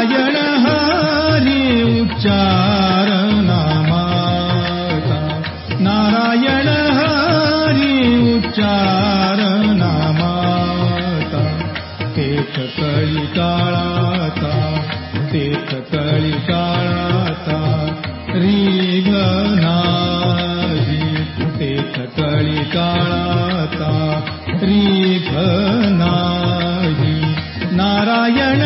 नारायण हरि उच्चारनामाता नारायण हरि उच्चारनामाता तेथ कळी काळाता तेथ कळी काळाता रीघनाजी। तेथ कळी काळाता रीघनाजी। नारायण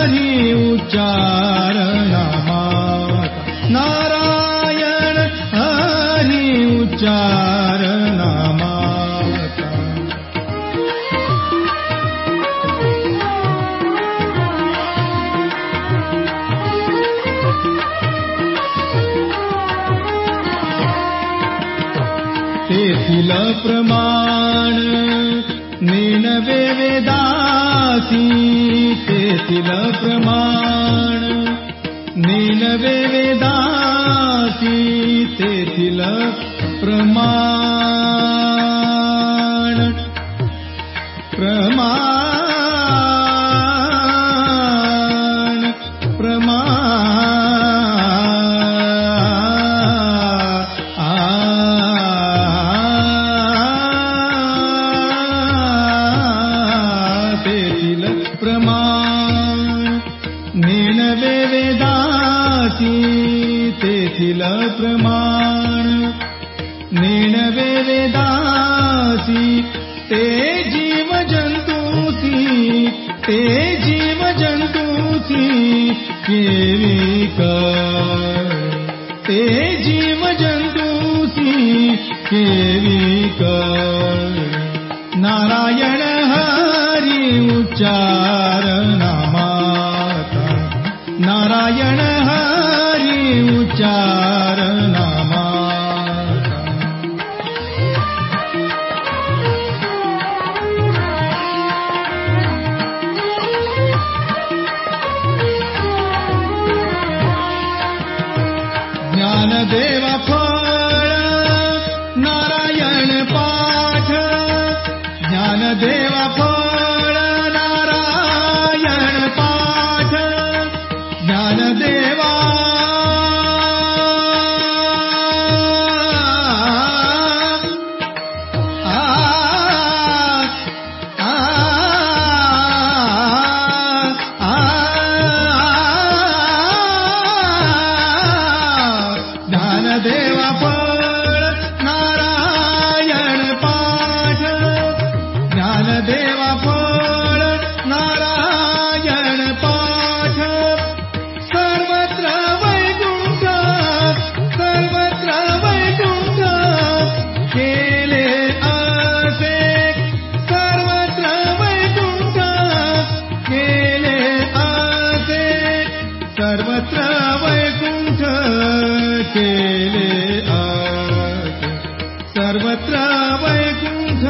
हरि उच्चारनामाता नारायण उच्चारनामाता तेथील प्रमाण नेनवे वेदासी तेथील प्रमाण। नेनवे वेदासी तेथील प्रमाण प्रमाण। नेणवे वेदासी ते जीव जंतूसी ते जीव जंतूसी केवी कर ते जीव जंतूसी केवी कर नारायण हरि उच्चारनामाता नारायण ज्ञानदेव फळ नारायण पाठ ज्ञानदेव केले असे सर्वत्र वैकुंठ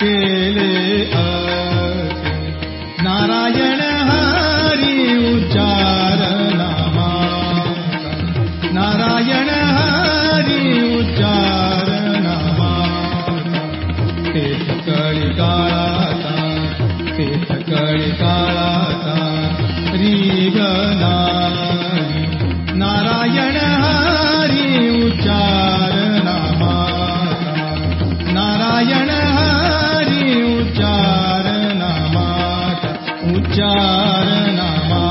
केले असे नारायण हरि उच्चारनामा नारायण हरि उच्चारनामा कळी काळाता नारायण नामा